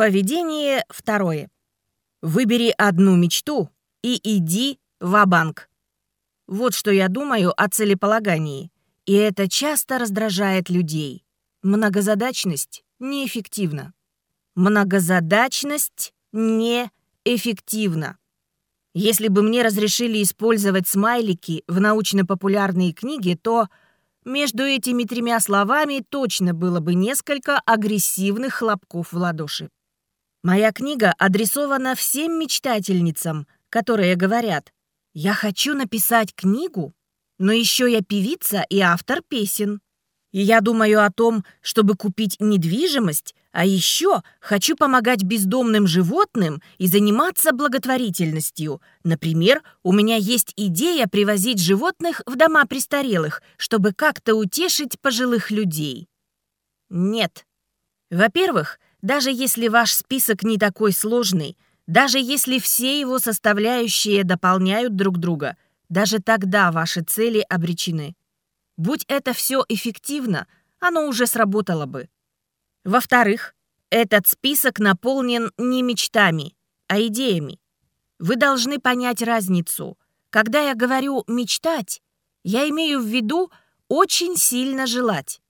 Поведение второе. Выбери одну мечту и иди в банк Вот что я думаю о целеполагании. И это часто раздражает людей. Многозадачность неэффективна. Многозадачность неэффективна. Если бы мне разрешили использовать смайлики в научно-популярной книге, то между этими тремя словами точно было бы несколько агрессивных хлопков в ладоши. Моя книга адресована всем мечтательницам, которые говорят «Я хочу написать книгу, но еще я певица и автор песен». И я думаю о том, чтобы купить недвижимость, а еще хочу помогать бездомным животным и заниматься благотворительностью. Например, у меня есть идея привозить животных в дома престарелых, чтобы как-то утешить пожилых людей. Нет. Во-первых, даже если ваш список не такой сложный, даже если все его составляющие дополняют друг друга, даже тогда ваши цели обречены. Будь это все эффективно, оно уже сработало бы. Во-вторых, этот список наполнен не мечтами, а идеями. Вы должны понять разницу. Когда я говорю «мечтать», я имею в виду очень сильно желать.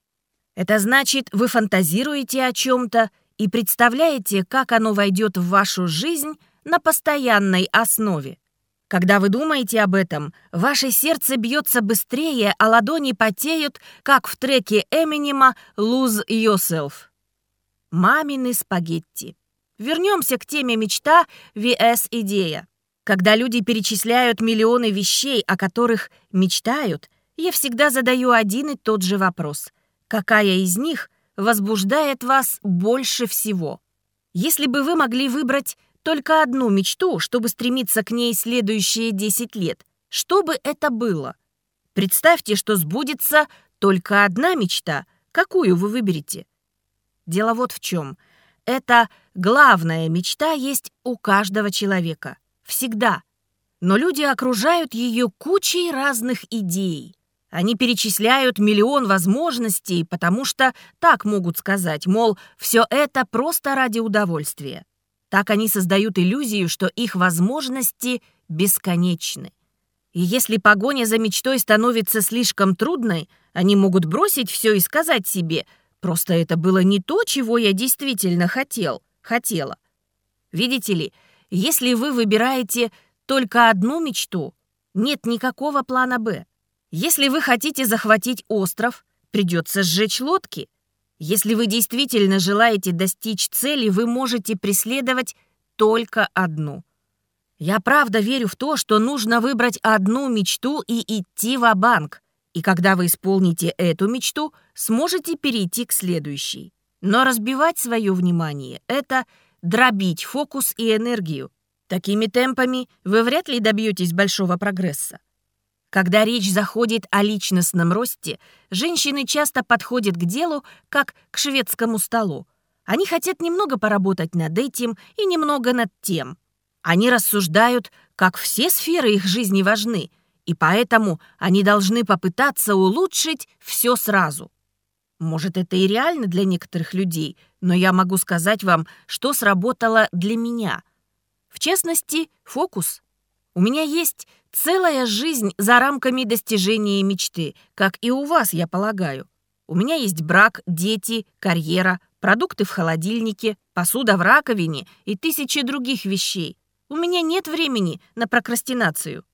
Это значит, вы фантазируете о чем-то и представляете, как оно войдет в вашу жизнь на постоянной основе. Когда вы думаете об этом, ваше сердце бьется быстрее, а ладони потеют, как в треке Эминема «Lose Yourself». Мамины спагетти. Вернемся к теме мечта vs идея. Когда люди перечисляют миллионы вещей, о которых мечтают, я всегда задаю один и тот же вопрос. Какая из них возбуждает вас больше всего? Если бы вы могли выбрать только одну мечту, чтобы стремиться к ней следующие 10 лет. Что бы это было? Представьте, что сбудется только одна мечта. Какую вы выберете? Дело вот в чем. Это главная мечта есть у каждого человека. Всегда. Но люди окружают ее кучей разных идей. Они перечисляют миллион возможностей, потому что так могут сказать, мол, все это просто ради удовольствия. Так они создают иллюзию, что их возможности бесконечны. И если погоня за мечтой становится слишком трудной, они могут бросить все и сказать себе, просто это было не то, чего я действительно хотел, хотела. Видите ли, если вы выбираете только одну мечту, нет никакого плана «Б». Если вы хотите захватить остров, придется сжечь лодки – если вы действительно желаете достичь цели, вы можете преследовать только одну. Я правда верю в то, что нужно выбрать одну мечту и идти в банк И когда вы исполните эту мечту, сможете перейти к следующей. Но разбивать свое внимание — это дробить фокус и энергию. Такими темпами вы вряд ли добьетесь большого прогресса. Когда речь заходит о личностном росте, женщины часто подходят к делу, как к шведскому столу. Они хотят немного поработать над этим и немного над тем. Они рассуждают, как все сферы их жизни важны, и поэтому они должны попытаться улучшить все сразу. Может, это и реально для некоторых людей, но я могу сказать вам, что сработало для меня. В частности, фокус. У меня есть Целая жизнь за рамками достижения мечты, как и у вас, я полагаю. У меня есть брак, дети, карьера, продукты в холодильнике, посуда в раковине и тысячи других вещей. У меня нет времени на прокрастинацию.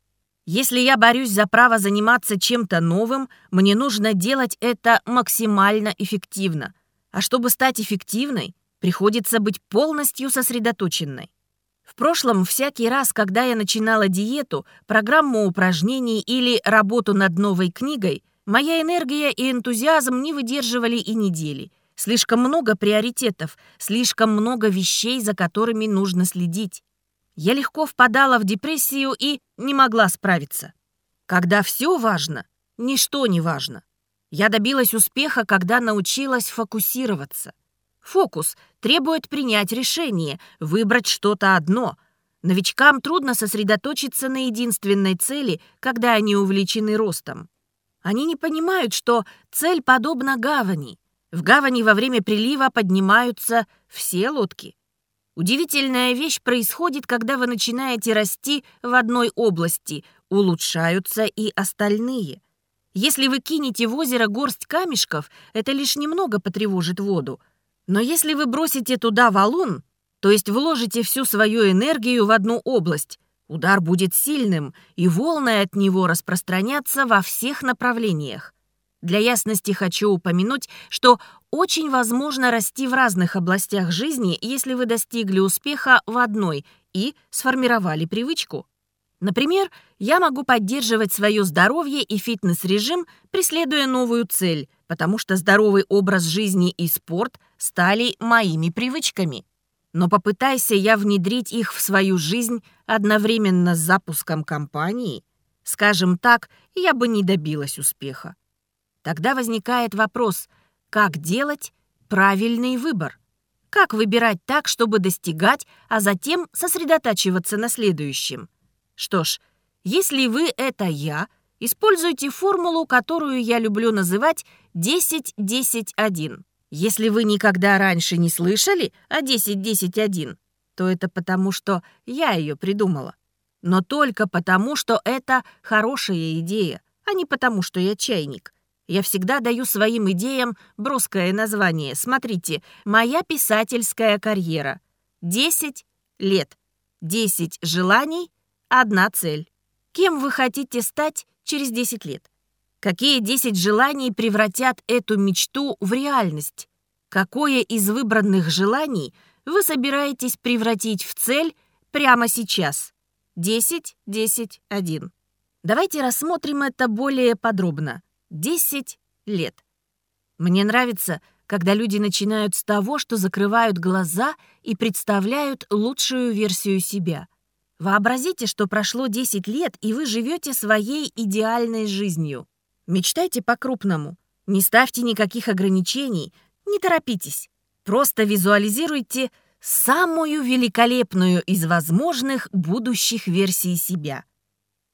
Если я борюсь за право заниматься чем-то новым, мне нужно делать это максимально эффективно. А чтобы стать эффективной, приходится быть полностью сосредоточенной. В прошлом, всякий раз, когда я начинала диету, программу упражнений или работу над новой книгой, моя энергия и энтузиазм не выдерживали и недели. Слишком много приоритетов, слишком много вещей, за которыми нужно следить. Я легко впадала в депрессию и не могла справиться. Когда все важно, ничто не важно. Я добилась успеха, когда научилась фокусироваться — Фокус требует принять решение, выбрать что-то одно. Новичкам трудно сосредоточиться на единственной цели, когда они увлечены ростом. Они не понимают, что цель подобна гавани. В гавани во время прилива поднимаются все лодки. Удивительная вещь происходит, когда вы начинаете расти в одной области, улучшаются и остальные. Если вы кинете в озеро горсть камешков, это лишь немного потревожит воду. Но если вы бросите туда валун, то есть вложите всю свою энергию в одну область, удар будет сильным, и волны от него распространятся во всех направлениях. Для ясности хочу упомянуть, что очень возможно расти в разных областях жизни, если вы достигли успеха в одной и сформировали привычку. Например, я могу поддерживать свое здоровье и фитнес-режим, преследуя новую цель, потому что здоровый образ жизни и спорт стали моими привычками. Но попытайся я внедрить их в свою жизнь одновременно с запуском компании, скажем так, я бы не добилась успеха. Тогда возникает вопрос, как делать правильный выбор? Как выбирать так, чтобы достигать, а затем сосредотачиваться на следующем? Что ж, если вы — это я, используйте формулу, которую я люблю называть 10-10-1. Если вы никогда раньше не слышали о 10-10-1, то это потому, что я ее придумала. Но только потому, что это хорошая идея, а не потому, что я чайник. Я всегда даю своим идеям броское название. Смотрите, моя писательская карьера. 10 лет, 10 желаний, одна цель. Кем вы хотите стать через 10 лет? Какие 10 желаний превратят эту мечту в реальность? Какое из выбранных желаний вы собираетесь превратить в цель прямо сейчас? 10, 10, 1. Давайте рассмотрим это более подробно. 10 лет. Мне нравится, когда люди начинают с того, что закрывают глаза и представляют лучшую версию себя. Вообразите, что прошло 10 лет, и вы живете своей идеальной жизнью. Мечтайте по-крупному. Не ставьте никаких ограничений, не торопитесь. Просто визуализируйте самую великолепную из возможных будущих версий себя.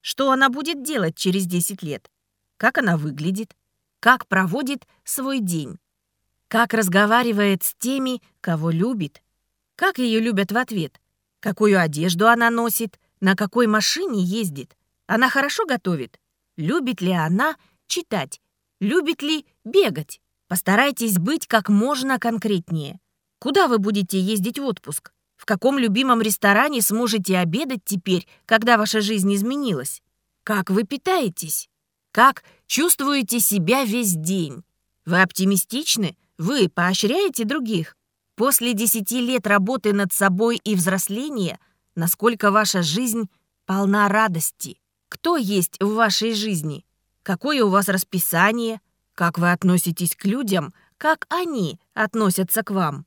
Что она будет делать через 10 лет? как она выглядит, как проводит свой день, как разговаривает с теми, кого любит, как ее любят в ответ, какую одежду она носит, на какой машине ездит, она хорошо готовит, любит ли она читать, любит ли бегать. Постарайтесь быть как можно конкретнее. Куда вы будете ездить в отпуск? В каком любимом ресторане сможете обедать теперь, когда ваша жизнь изменилась? Как вы питаетесь? Как чувствуете себя весь день? Вы оптимистичны? Вы поощряете других? После десяти лет работы над собой и взросления, насколько ваша жизнь полна радости? Кто есть в вашей жизни? Какое у вас расписание? Как вы относитесь к людям? Как они относятся к вам?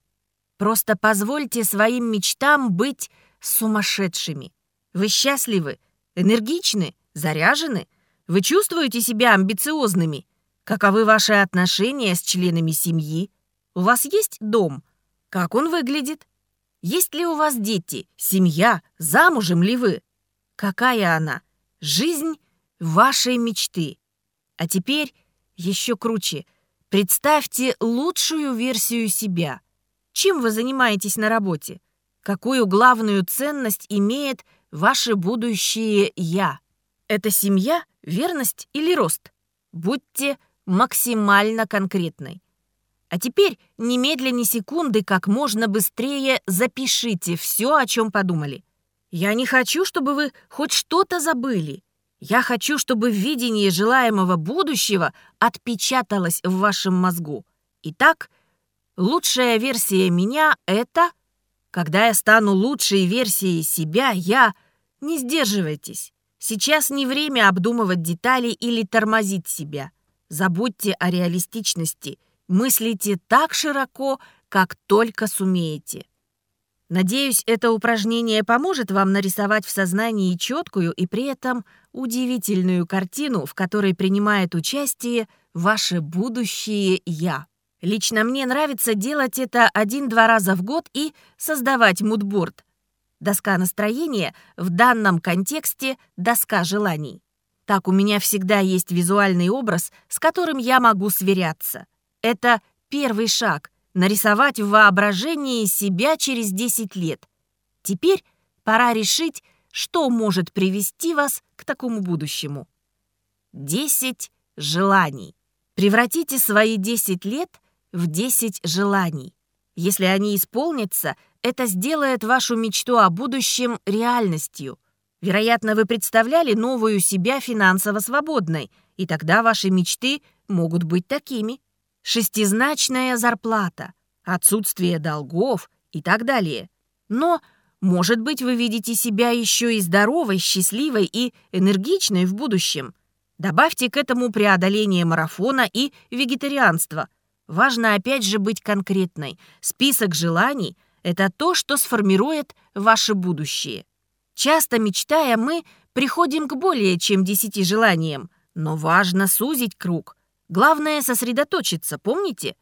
Просто позвольте своим мечтам быть сумасшедшими. Вы счастливы, энергичны, заряжены? Вы чувствуете себя амбициозными? Каковы ваши отношения с членами семьи? У вас есть дом? Как он выглядит? Есть ли у вас дети, семья, замужем ли вы? Какая она? Жизнь вашей мечты. А теперь еще круче. Представьте лучшую версию себя. Чем вы занимаетесь на работе? Какую главную ценность имеет ваше будущее «я»? Это семья – верность или рост? Будьте максимально конкретной. А теперь немедленно секунды как можно быстрее запишите все, о чем подумали. Я не хочу, чтобы вы хоть что-то забыли. Я хочу, чтобы видение желаемого будущего отпечаталось в вашем мозгу. Итак, лучшая версия меня — это... Когда я стану лучшей версией себя, я... Не сдерживайтесь. Сейчас не время обдумывать детали или тормозить себя. Забудьте о реалистичности. Мыслите так широко, как только сумеете. Надеюсь, это упражнение поможет вам нарисовать в сознании четкую и при этом удивительную картину, в которой принимает участие ваше будущее «я». Лично мне нравится делать это один-два раза в год и создавать мудборд, Доска настроения в данном контексте — доска желаний. Так у меня всегда есть визуальный образ, с которым я могу сверяться. Это первый шаг, нарисовать в воображении себя через 10 лет. Теперь пора решить, что может привести вас к такому будущему. 10 желаний. Превратите свои 10 лет в 10 желаний. Если они исполнятся, это сделает вашу мечту о будущем реальностью. Вероятно, вы представляли новую себя финансово свободной, и тогда ваши мечты могут быть такими. Шестизначная зарплата, отсутствие долгов и так далее. Но, может быть, вы видите себя еще и здоровой, счастливой и энергичной в будущем. Добавьте к этому преодоление марафона и вегетарианство. Важно опять же быть конкретной. Список желаний — это то, что сформирует ваше будущее. Часто мечтая, мы приходим к более чем десяти желаниям, но важно сузить круг. Главное — сосредоточиться, помните?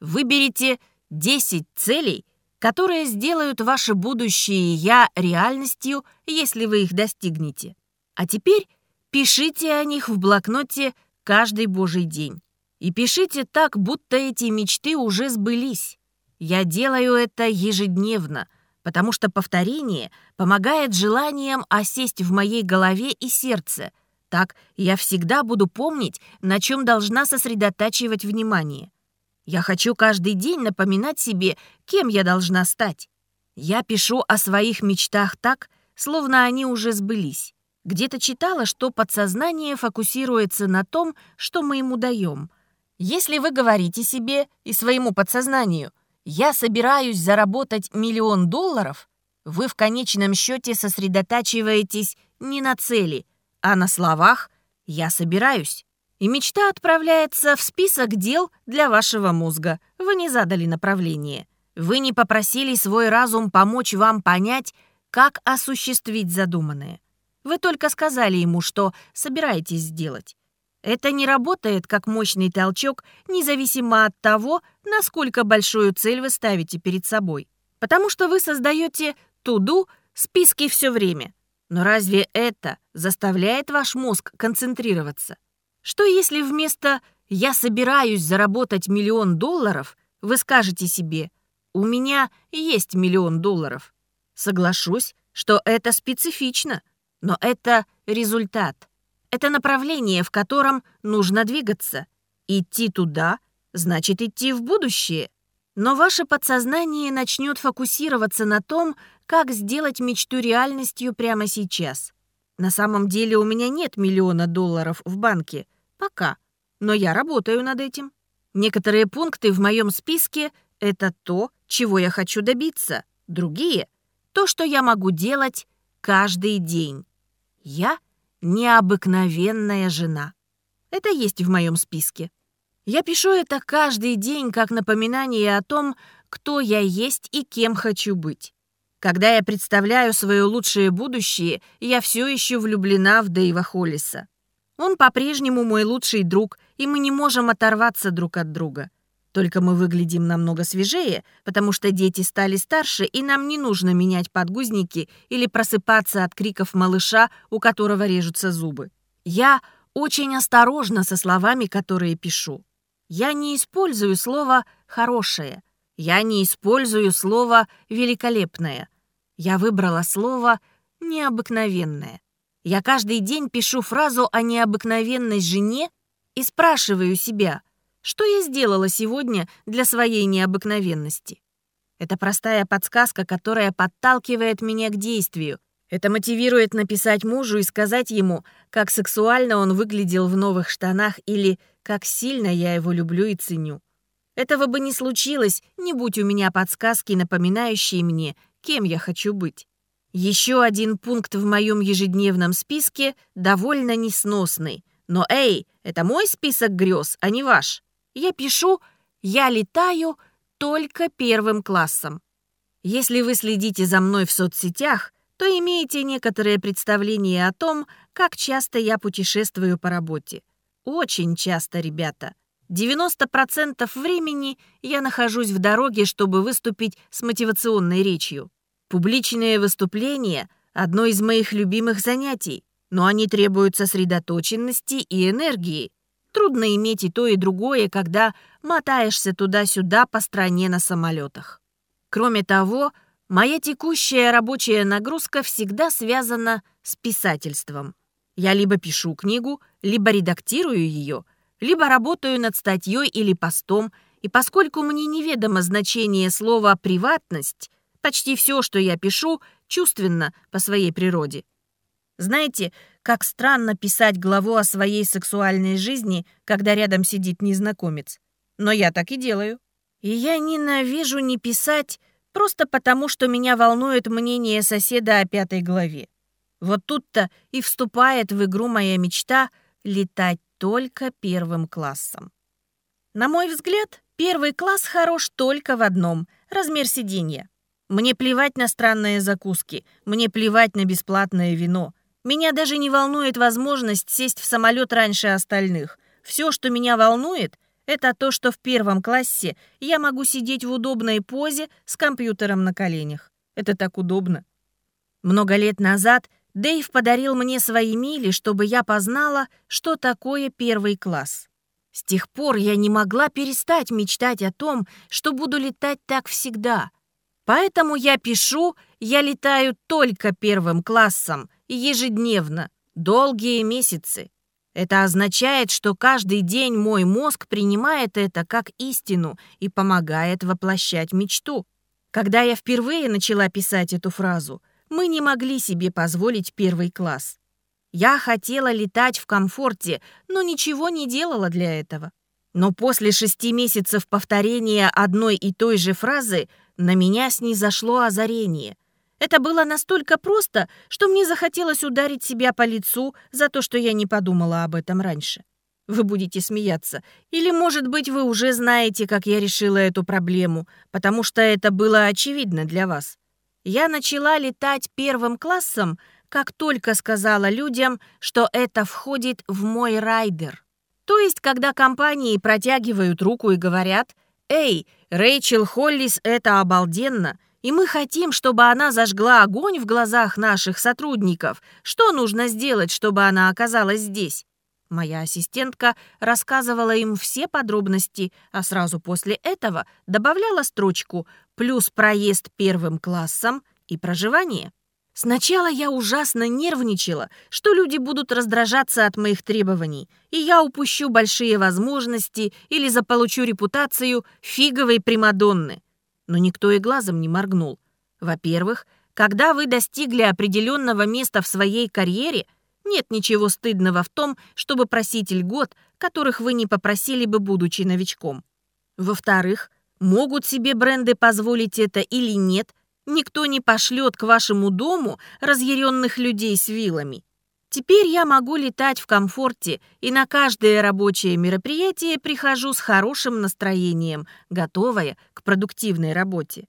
Выберите 10 целей, которые сделают ваше будущее «я» реальностью, если вы их достигнете. А теперь пишите о них в блокноте каждый божий день. И пишите так, будто эти мечты уже сбылись. Я делаю это ежедневно, потому что повторение помогает желаниям осесть в моей голове и сердце. Так я всегда буду помнить, на чем должна сосредотачивать внимание. Я хочу каждый день напоминать себе, кем я должна стать. Я пишу о своих мечтах так, словно они уже сбылись. Где-то читала, что подсознание фокусируется на том, что мы ему даем — если вы говорите себе и своему подсознанию «я собираюсь заработать миллион долларов», вы в конечном счете сосредотачиваетесь не на цели, а на словах «я собираюсь». И мечта отправляется в список дел для вашего мозга. Вы не задали направление. Вы не попросили свой разум помочь вам понять, как осуществить задуманное. Вы только сказали ему, что собираетесь сделать. Это не работает как мощный толчок, независимо от того, насколько большую цель вы ставите перед собой. Потому что вы создаете туду списки все время. Но разве это заставляет ваш мозг концентрироваться? Что если вместо «я собираюсь заработать миллион долларов» вы скажете себе «у меня есть миллион долларов»? Соглашусь, что это специфично, но это результат. Это направление, в котором нужно двигаться. Идти туда значит идти в будущее. Но ваше подсознание начнет фокусироваться на том, как сделать мечту реальностью прямо сейчас. На самом деле у меня нет миллиона долларов в банке. Пока. Но я работаю над этим. Некоторые пункты в моем списке — это то, чего я хочу добиться. Другие — то, что я могу делать каждый день. Я — необыкновенная жена. Это есть в моем списке. Я пишу это каждый день как напоминание о том, кто я есть и кем хочу быть. Когда я представляю свое лучшее будущее, я все еще влюблена в Дэйва Холлиса. Он по-прежнему мой лучший друг, и мы не можем оторваться друг от друга. Только мы выглядим намного свежее, потому что дети стали старше, и нам не нужно менять подгузники или просыпаться от криков малыша, у которого режутся зубы. Я очень осторожна со словами, которые пишу. Я не использую слово «хорошее». Я не использую слово «великолепное». Я выбрала слово «необыкновенное». Я каждый день пишу фразу о необыкновенной жене и спрашиваю себя – что я сделала сегодня для своей необыкновенности? Это простая подсказка, которая подталкивает меня к действию. Это мотивирует написать мужу и сказать ему, как сексуально он выглядел в новых штанах или как сильно я его люблю и ценю. Этого бы не случилось, не будь у меня подсказки, напоминающие мне, кем я хочу быть. Еще один пункт в моем ежедневном списке довольно несносный. Но эй, это мой список грез, а не ваш я пишу «Я летаю только первым классом». Если вы следите за мной в соцсетях, то имеете некоторое представление о том, как часто я путешествую по работе. Очень часто, ребята. 90% времени я нахожусь в дороге, чтобы выступить с мотивационной речью. Публичные выступления — одно из моих любимых занятий, но они требуют сосредоточенности и энергии. Трудно иметь и то, и другое, когда мотаешься туда-сюда по стране на самолетах. Кроме того, моя текущая рабочая нагрузка всегда связана с писательством. Я либо пишу книгу, либо редактирую ее, либо работаю над статьей или постом, и поскольку мне неведомо значение слова «приватность», почти все, что я пишу, чувственно по своей природе. Знаете, как странно писать главу о своей сексуальной жизни, когда рядом сидит незнакомец. Но я так и делаю. И я ненавижу не писать просто потому, что меня волнует мнение соседа о пятой главе. Вот тут-то и вступает в игру моя мечта летать только первым классом. На мой взгляд, первый класс хорош только в одном — размер сиденья. Мне плевать на странные закуски, мне плевать на бесплатное вино — меня даже не волнует возможность сесть в самолет раньше остальных. Все, что меня волнует, это то, что в первом классе я могу сидеть в удобной позе с компьютером на коленях. Это так удобно. Много лет назад Дэйв подарил мне свои мили, чтобы я познала, что такое первый класс. С тех пор я не могла перестать мечтать о том, что буду летать так всегда. Поэтому я пишу, я летаю только первым классом — ежедневно, долгие месяцы. Это означает, что каждый день мой мозг принимает это как истину и помогает воплощать мечту. Когда я впервые начала писать эту фразу, мы не могли себе позволить первый класс. Я хотела летать в комфорте, но ничего не делала для этого. Но после шести месяцев повторения одной и той же фразы на меня снизошло озарение. Это было настолько просто, что мне захотелось ударить себя по лицу за то, что я не подумала об этом раньше. Вы будете смеяться. Или, может быть, вы уже знаете, как я решила эту проблему, потому что это было очевидно для вас. Я начала летать первым классом, как только сказала людям, что это входит в мой райдер. То есть, когда компании протягивают руку и говорят «Эй, Рэйчел Холлис, это обалденно!» И мы хотим, чтобы она зажгла огонь в глазах наших сотрудников. Что нужно сделать, чтобы она оказалась здесь?» Моя ассистентка рассказывала им все подробности, а сразу после этого добавляла строчку «плюс проезд первым классом и проживание». Сначала я ужасно нервничала, что люди будут раздражаться от моих требований, и я упущу большие возможности или заполучу репутацию фиговой Примадонны но никто и глазом не моргнул. Во-первых, когда вы достигли определенного места в своей карьере, нет ничего стыдного в том, чтобы просить льгот, которых вы не попросили бы, будучи новичком. Во-вторых, могут себе бренды позволить это или нет, никто не пошлет к вашему дому разъяренных людей с вилами. Теперь я могу летать в комфорте и на каждое рабочее мероприятие прихожу с хорошим настроением, готовая к продуктивной работе.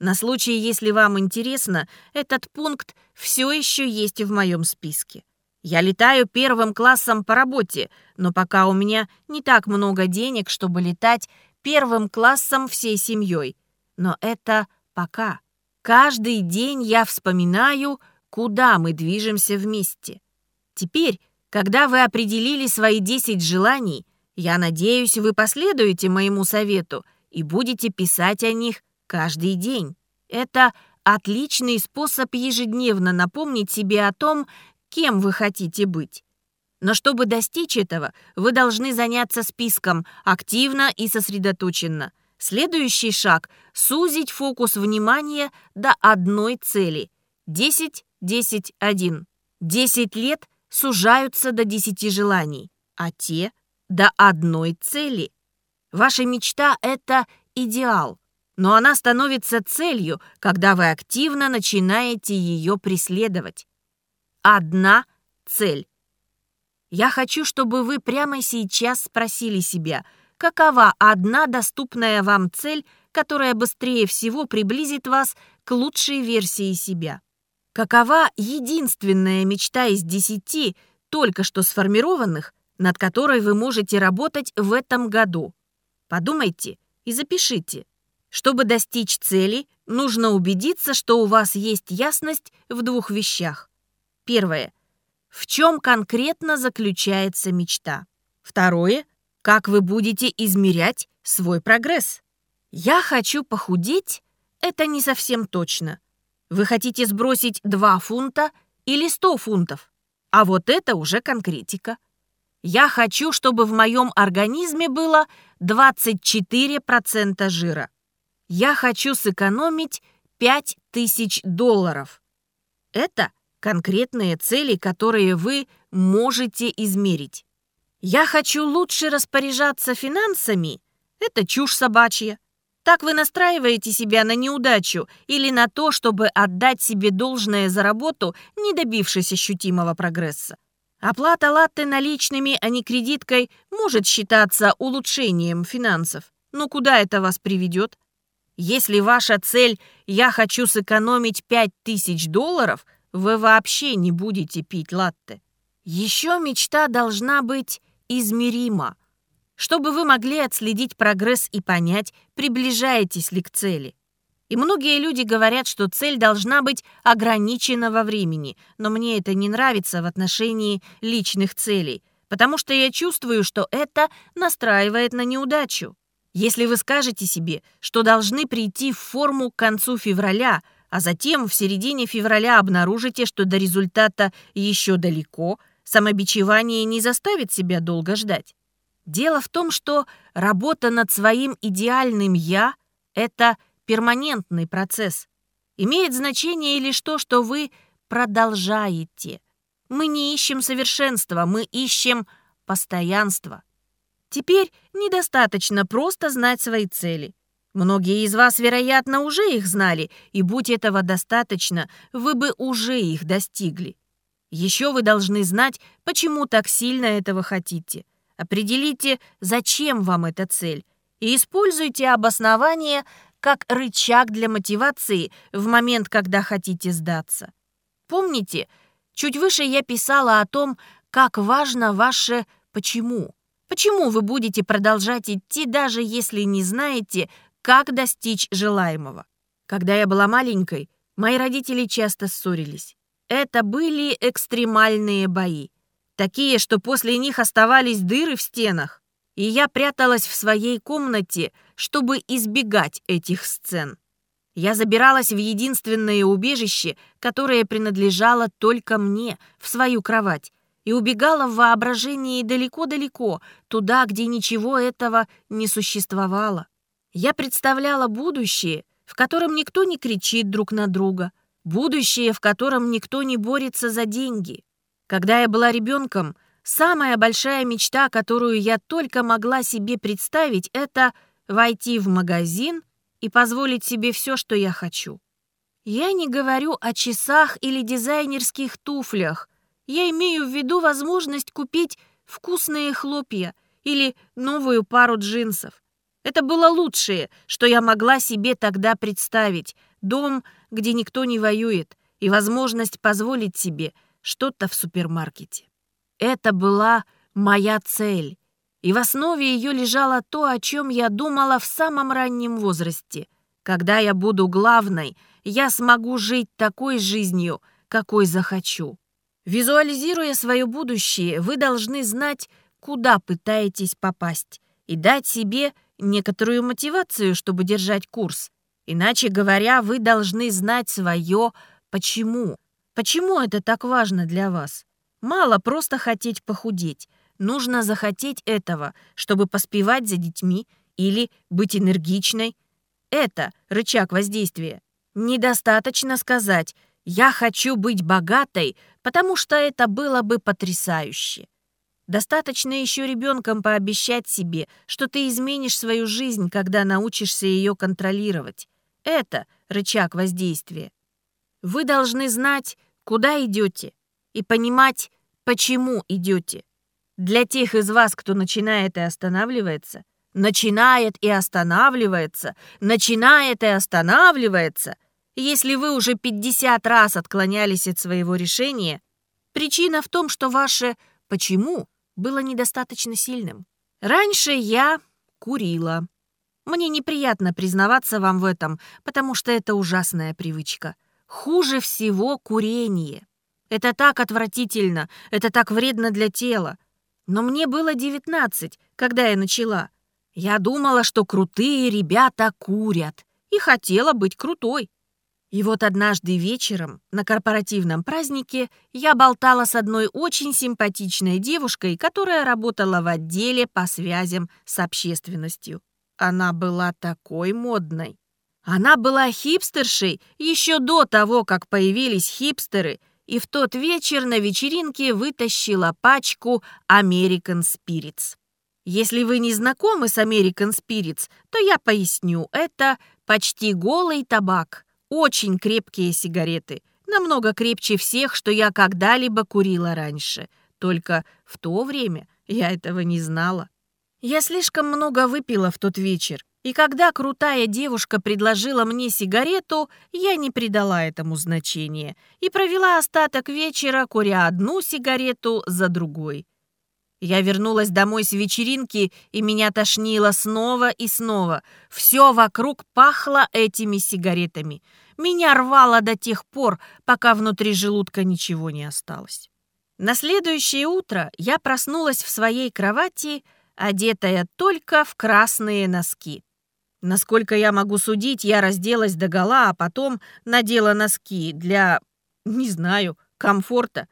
На случай, если вам интересно, этот пункт все еще есть в моем списке. Я летаю первым классом по работе, но пока у меня не так много денег, чтобы летать первым классом всей семьей. Но это пока. Каждый день я вспоминаю, куда мы движемся вместе. Теперь, когда вы определили свои 10 желаний, я надеюсь, вы последуете моему совету и будете писать о них каждый день. Это отличный способ ежедневно напомнить себе о том, кем вы хотите быть. Но чтобы достичь этого, вы должны заняться списком активно и сосредоточенно. Следующий шаг — сузить фокус внимания до одной цели. 10-10-1. 10 лет сужаются до десяти желаний, а те — до одной цели. Ваша мечта — это идеал, но она становится целью, когда вы активно начинаете ее преследовать. Одна цель. Я хочу, чтобы вы прямо сейчас спросили себя, какова одна доступная вам цель, которая быстрее всего приблизит вас к лучшей версии себя. Какова единственная мечта из десяти, только что сформированных, над которой вы можете работать в этом году? Подумайте и запишите. Чтобы достичь цели, нужно убедиться, что у вас есть ясность в двух вещах. Первое. В чем конкретно заключается мечта? Второе — как вы будете измерять свой прогресс. «Я хочу похудеть» — это не совсем точно. Вы хотите сбросить 2 фунта или 100 фунтов? А вот это уже конкретика. Я хочу, чтобы в моем организме было 24% жира. Я хочу сэкономить 5000 долларов. Это конкретные цели, которые вы можете измерить. Я хочу лучше распоряжаться финансами. Это чушь собачья. Так вы настраиваете себя на неудачу или на то, чтобы отдать себе должное за работу, не добившись ощутимого прогресса. Оплата латте наличными, а не кредиткой, может считаться улучшением финансов. Но куда это вас приведет? Если ваша цель «я хочу сэкономить 5000 долларов», вы вообще не будете пить латте. Еще мечта должна быть измерима чтобы вы могли отследить прогресс и понять, приближаетесь ли к цели. И многие люди говорят, что цель должна быть ограничена во времени, но мне это не нравится в отношении личных целей, потому что я чувствую, что это настраивает на неудачу. Если вы скажете себе, что должны прийти в форму к концу февраля, а затем в середине февраля обнаружите, что до результата еще далеко, самобичевание не заставит себя долго ждать. Дело в том, что работа над своим идеальным «я» — это перманентный процесс. Имеет значение лишь то, что вы продолжаете. Мы не ищем совершенства, мы ищем постоянство. Теперь недостаточно просто знать свои цели. Многие из вас, вероятно, уже их знали, и будь этого достаточно, вы бы уже их достигли. Еще вы должны знать, почему так сильно этого хотите. Определите, зачем вам эта цель, и используйте обоснование как рычаг для мотивации в момент, когда хотите сдаться. Помните, чуть выше я писала о том, как важно ваше «почему». Почему вы будете продолжать идти, даже если не знаете, как достичь желаемого? Когда я была маленькой, мои родители часто ссорились. Это были экстремальные бои. Такие, что после них оставались дыры в стенах. И я пряталась в своей комнате, чтобы избегать этих сцен. Я забиралась в единственное убежище, которое принадлежало только мне, в свою кровать, и убегала в воображении далеко-далеко, туда, где ничего этого не существовало. Я представляла будущее, в котором никто не кричит друг на друга, будущее, в котором никто не борется за деньги, когда я была ребенком, самая большая мечта, которую я только могла себе представить, это войти в магазин и позволить себе все, что я хочу. Я не говорю о часах или дизайнерских туфлях. Я имею в виду возможность купить вкусные хлопья или новую пару джинсов. Это было лучшее, что я могла себе тогда представить. Дом, где никто не воюет, и возможность позволить себе – что-то в супермаркете. Это была моя цель, и в основе ее лежало то, о чем я думала в самом раннем возрасте. Когда я буду главной, я смогу жить такой жизнью, какой захочу. Визуализируя свое будущее, вы должны знать, куда пытаетесь попасть, и дать себе некоторую мотивацию, чтобы держать курс. Иначе говоря, вы должны знать свое «почему». Почему это так важно для вас? Мало просто хотеть похудеть. Нужно захотеть этого, чтобы поспевать за детьми или быть энергичной. Это рычаг воздействия. Недостаточно сказать «я хочу быть богатой», потому что это было бы потрясающе. Достаточно еще ребенком пообещать себе, что ты изменишь свою жизнь, когда научишься ее контролировать. Это рычаг воздействия. Вы должны знать, куда идете, и понимать, почему идете. Для тех из вас, кто начинает и останавливается, начинает и останавливается, начинает и останавливается, если вы уже 50 раз отклонялись от своего решения, причина в том, что ваше «почему» было недостаточно сильным. Раньше я курила. Мне неприятно признаваться вам в этом, потому что это ужасная привычка. Хуже всего курение. Это так отвратительно, это так вредно для тела. Но мне было 19, когда я начала. Я думала, что крутые ребята курят, и хотела быть крутой. И вот однажды вечером на корпоративном празднике я болтала с одной очень симпатичной девушкой, которая работала в отделе по связям с общественностью. Она была такой модной. Она была хипстершей еще до того, как появились хипстеры, и в тот вечер на вечеринке вытащила пачку American Spirits. Если вы не знакомы с American Spirits, то я поясню, это почти голый табак – очень крепкие сигареты, намного крепче всех, что я когда-либо курила раньше. Только в то время я этого не знала. Я слишком много выпила в тот вечер, и когда крутая девушка предложила мне сигарету, я не придала этому значения и провела остаток вечера, куря одну сигарету за другой. Я вернулась домой с вечеринки, и меня тошнило снова и снова. Все вокруг пахло этими сигаретами. Меня рвало до тех пор, пока внутри желудка ничего не осталось. На следующее утро я проснулась в своей кровати, одетая только в красные носки. Насколько я могу судить, я разделась догола, а потом надела носки для, не знаю, комфорта.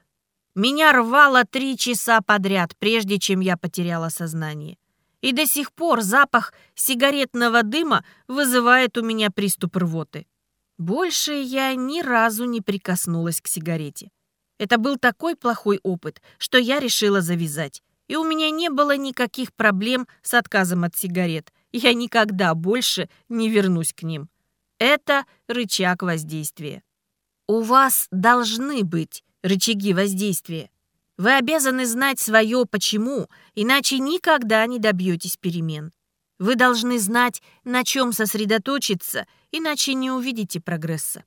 Меня рвало три часа подряд, прежде чем я потеряла сознание. И до сих пор запах сигаретного дыма вызывает у меня приступ рвоты. Больше я ни разу не прикоснулась к сигарете. Это был такой плохой опыт, что я решила завязать. И у меня не было никаких проблем с отказом от сигарет. Я никогда больше не вернусь к ним. Это рычаг воздействия. У вас должны быть рычаги воздействия. Вы обязаны знать свое «почему», иначе никогда не добьетесь перемен. Вы должны знать, на чем сосредоточиться, иначе не увидите прогресса.